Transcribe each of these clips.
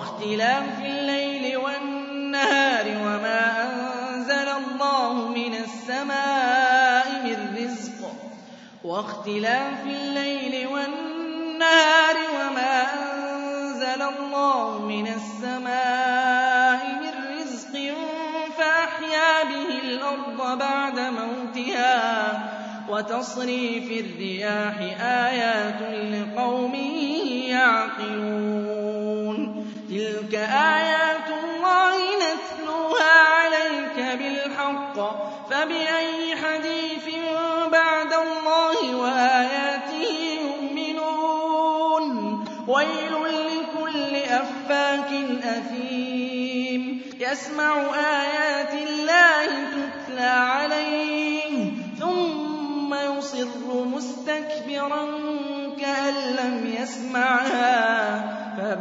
واختلاف الليل والنهار وما أنزل الله من السماء من رزق. واختلاف الليل والنهار وما أنزل الله من السماء من رزق فأحيا به الأرض بعد موتها. وتصريف الرياح آيات لقوم يعقلون. تلك آيات الله نتلوها عليك بالحق. فبأي حديث بعد الله وآياته يؤمنون؟ ويل لكل أفاك أثيم. يسمع آيات الله تتلى عليه ثم يصر مستكبرا كأن لم يسمعها.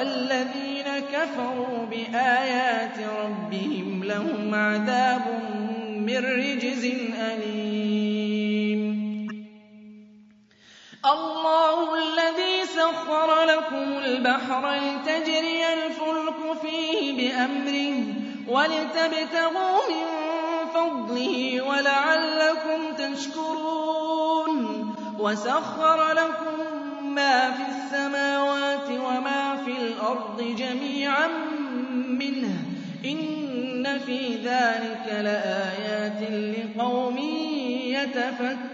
والذين كفروا بآيات ربهم لهم عذاب من رجز أليم. الله الذي سخر لكم البحر لتجري الفلك فيه بأمره ولتبتغوا من فضله ولعلكم تشكرون. وسخر لكم ما في السماوات وما في الأرض جميعا منه. إن في ذلك لآيات لقوم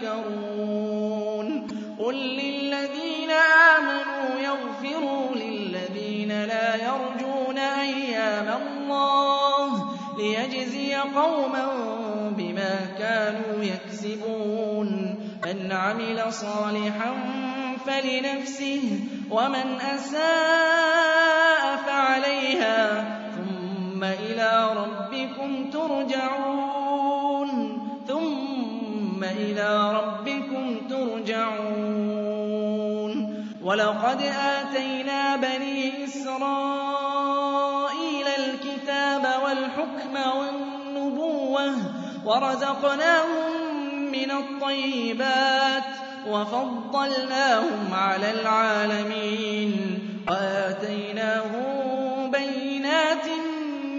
يتفكرون. قل للذين آمنوا يغفروا للذين لا يرجون أيام الله ليجزي قوما بما كانوا يكسبون. من عمل صالحا فلنفسه ومن أساء فعليها ثم إلى ربكم ترجعون ثم إلى ربكم ترجعون ولقد آتينا بني إسرائيل الكتاب والحكم والنبوة ورزقناهم من الطيبات وفضلناهم على العالمين. وآتيناهم بينات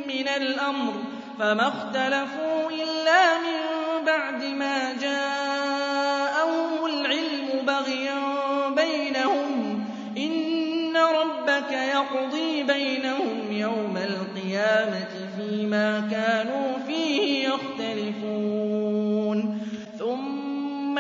من الأمر فما اختلفوا إلا من بعد ما جاءهم العلم بغيا بينهم. إن ربك يقضي بينهم يوم القيامة فيما كانوا فيه يختلفون.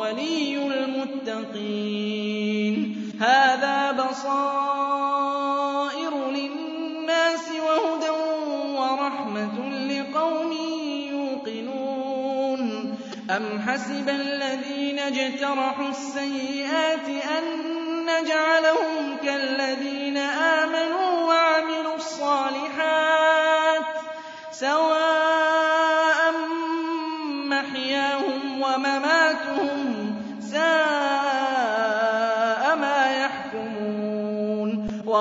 ولي المتقين. هذا بصائر للناس وهدى ورحمة لقوم يوقنون. أم حسب الذين اجترحوا السيئات أن نجعلهم كالذين آمنوا وعملوا الصالحات سواء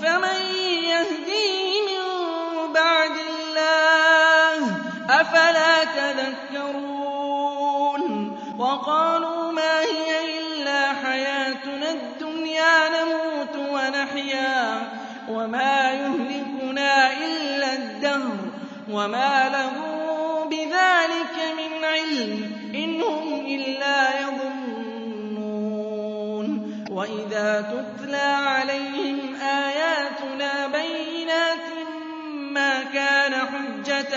فَمَن يَهْدِيهِ مِن بَعْدِ اللَّهِ ۚ أَفَلَا تَذَكَّرُونَ وَقَالُوا مَا هِيَ إِلَّا حَيَاتُنَا الدُّنْيَا نَمُوتُ وَنَحْيَا وَمَا يُهْلِكُنَا إِلَّا الدَّهْرُ وَمَا لَهُم بِذَٰلِكَ مِنْ عِلْمٍ ۖ إِنْ هُمْ إِلَّا يَظُنُّونَ وَإِذَا تُتْلَىٰ عَلَيْهِمْ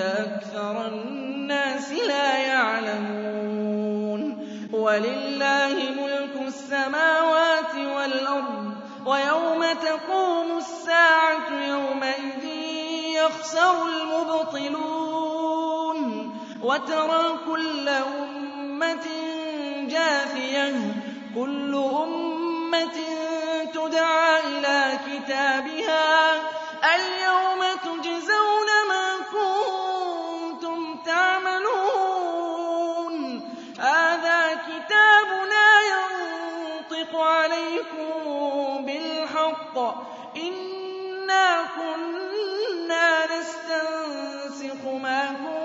أَكْثَرَ النَّاسِ لَا يَعْلَمُونَ وَلِلَّهِ مُلْكُ السَّمَاوَاتِ وَالْأَرْضِ ۚ وَيَوْمَ تَقُومُ السَّاعَةُ يَوْمَئِذٍ يَخْسَرُ الْمُبْطِلُونَ وَتَرَىٰ كُلَّ أُمَّةٍ جَاثِيَةً ۚ كُلُّ أُمَّةٍ تُدْعَىٰ إِلَىٰ كِتَابِهَا الْيَوْمَ عَلَيْكُم بِالْحَقِّ ۚ إِنَّا كُنَّا نَسْتَنسِخُ مَا كُنتُمْ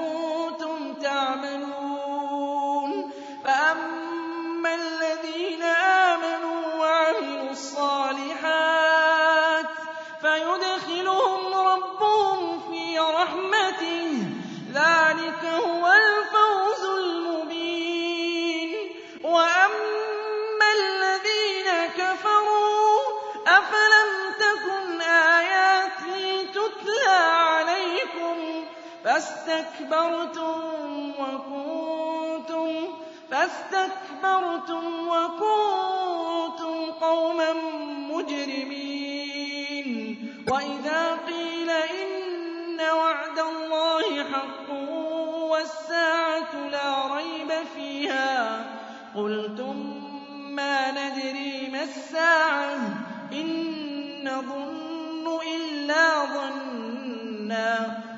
فَاسْتَكْبَرْتُمْ وَكُنتُمْ قَوْمًا مُّجْرِمِينَ. وَإِذَا قِيلَ إِنَّ وَعْدَ اللَّهِ حَقٌّ وَالسَّاعَةُ لَا رَيْبَ فِيهَا قُلْتُم مَّا نَدْرِي مَا السَّاعَةُ؟ إِن نَّظُنُّ إِلَّا ظَنًّا.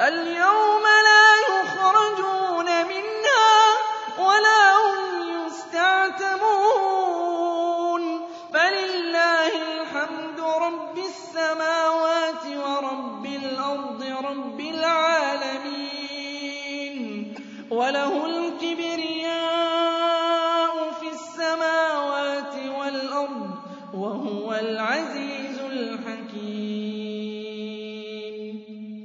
فَالْيَوْمَ لَا يُخْرَجُونَ مِنْهَا وَلَا هُمْ يُسْتَعْتَبُونَ. فَلِلَّهِ الْحَمْدُ رَبِّ السَّمَاوَاتِ وَرَبِّ الْأَرْضِ رَبِّ الْعَالَمِينَ. وَلَهُ الْكِبْرِيَاءُ